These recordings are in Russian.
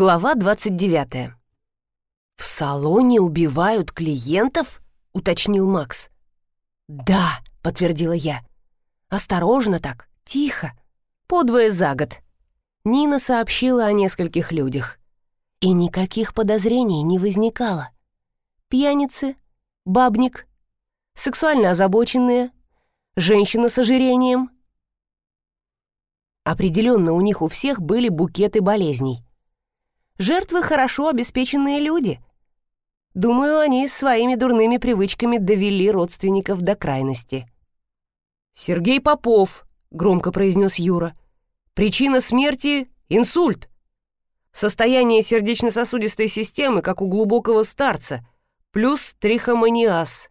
Глава 29. «В салоне убивают клиентов?» — уточнил Макс. «Да», — подтвердила я. «Осторожно так, тихо. Подвое за год». Нина сообщила о нескольких людях. И никаких подозрений не возникало. Пьяницы, бабник, сексуально озабоченные, женщина с ожирением. Определенно у них у всех были букеты болезней. Жертвы хорошо обеспеченные люди. Думаю, они своими дурными привычками довели родственников до крайности. «Сергей Попов», — громко произнес Юра. «Причина смерти — инсульт. Состояние сердечно-сосудистой системы, как у глубокого старца, плюс трихомониаз.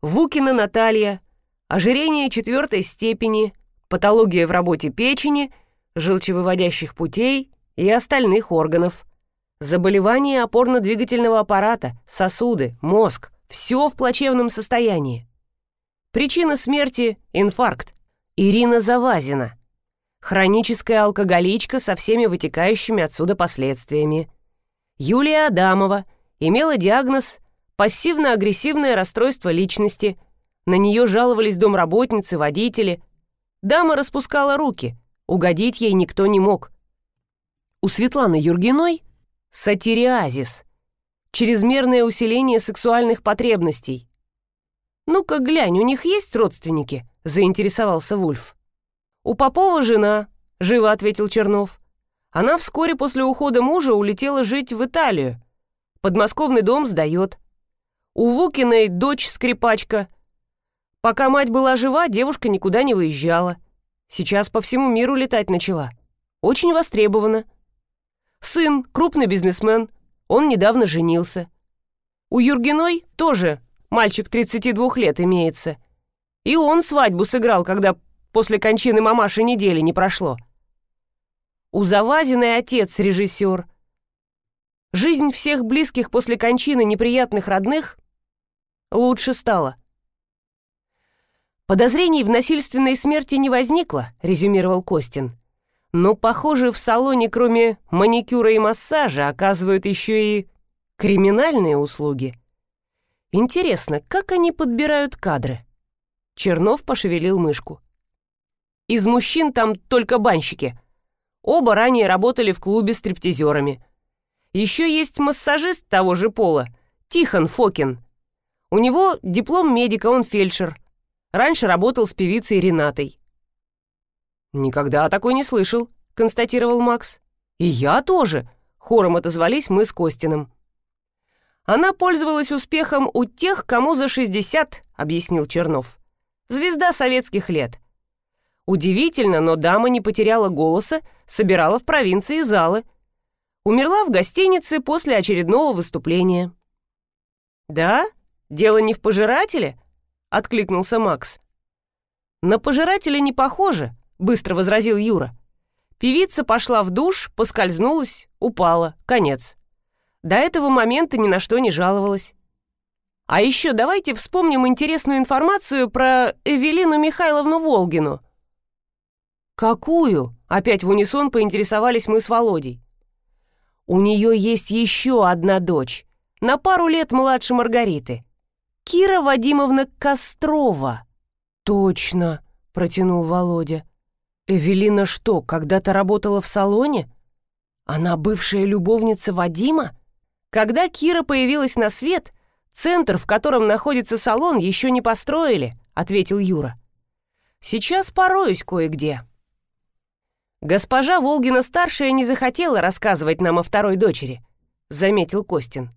Вукина Наталья, ожирение четвертой степени, патология в работе печени, желчевыводящих путей и остальных органов. Заболевания опорно-двигательного аппарата, сосуды, мозг – все в плачевном состоянии. Причина смерти – инфаркт. Ирина Завазина. Хроническая алкоголичка со всеми вытекающими отсюда последствиями. Юлия Адамова имела диагноз пассивно-агрессивное расстройство личности. На нее жаловались домработницы, водители. Дама распускала руки. Угодить ей никто не мог. У Светланы Юргиной сатириазис, чрезмерное усиление сексуальных потребностей. «Ну-ка глянь, у них есть родственники?» — заинтересовался Вульф. «У Попова жена», — живо ответил Чернов. «Она вскоре после ухода мужа улетела жить в Италию. Подмосковный дом сдает. У Вукиной дочь скрипачка. Пока мать была жива, девушка никуда не выезжала. Сейчас по всему миру летать начала. Очень востребована». Сын, крупный бизнесмен, он недавно женился. У Юргиной тоже мальчик 32 лет имеется. И он свадьбу сыграл, когда после кончины мамаши недели не прошло. У Завазиной отец режиссер. Жизнь всех близких после кончины неприятных родных лучше стала. «Подозрений в насильственной смерти не возникло», — резюмировал Костин. Но, похоже, в салоне кроме маникюра и массажа оказывают еще и криминальные услуги. Интересно, как они подбирают кадры? Чернов пошевелил мышку. Из мужчин там только банщики. Оба ранее работали в клубе стриптизерами. Еще есть массажист того же пола, Тихон Фокин. У него диплом медика, он фельдшер. Раньше работал с певицей Ренатой. «Никогда о такой не слышал», — констатировал Макс. «И я тоже», — хором отозвались мы с Костиным. «Она пользовалась успехом у тех, кому за 60», — объяснил Чернов. «Звезда советских лет». Удивительно, но дама не потеряла голоса, собирала в провинции залы. Умерла в гостинице после очередного выступления. «Да? Дело не в пожирателе?» — откликнулся Макс. «На пожирателя не похоже», быстро возразил Юра. Певица пошла в душ, поскользнулась, упала. Конец. До этого момента ни на что не жаловалась. А еще давайте вспомним интересную информацию про Эвелину Михайловну Волгину. «Какую?» — опять в унисон поинтересовались мы с Володей. «У нее есть еще одна дочь, на пару лет младше Маргариты. Кира Вадимовна Кострова». «Точно», — протянул Володя. Эвелина что, когда-то работала в салоне? Она бывшая любовница Вадима? Когда Кира появилась на свет, центр, в котором находится салон, еще не построили, ответил Юра. Сейчас пороюсь кое-где. Госпожа Волгина-старшая не захотела рассказывать нам о второй дочери, заметил Костин.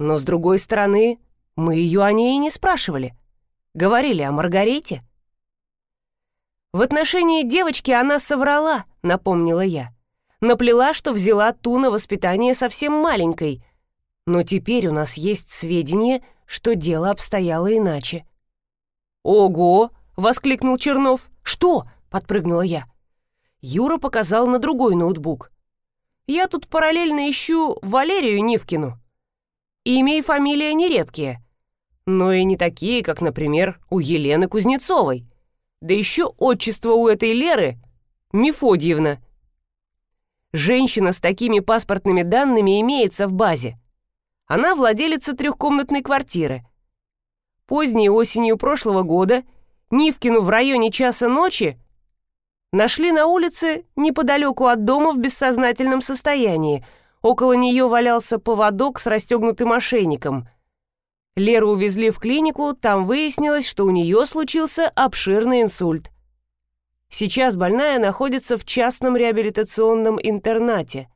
Но с другой стороны, мы ее о ней и не спрашивали. Говорили о Маргарите. В отношении девочки она соврала, напомнила я. Наплела, что взяла ту на воспитание совсем маленькой. Но теперь у нас есть сведения, что дело обстояло иначе. «Ого!» — воскликнул Чернов. «Что?» — подпрыгнула я. Юра показал на другой ноутбук. «Я тут параллельно ищу Валерию Нивкину. Имя и фамилия нередкие, но и не такие, как, например, у Елены Кузнецовой. Да еще отчество у этой Леры — Мефодьевна. Женщина с такими паспортными данными имеется в базе. Она владелица трехкомнатной квартиры. Поздней осенью прошлого года Нивкину в районе часа ночи нашли на улице неподалеку от дома в бессознательном состоянии. Около нее валялся поводок с расстегнутым ошейником. Леру увезли в клинику, там выяснилось, что у нее случился обширный инсульт. Сейчас больная находится в частном реабилитационном интернате.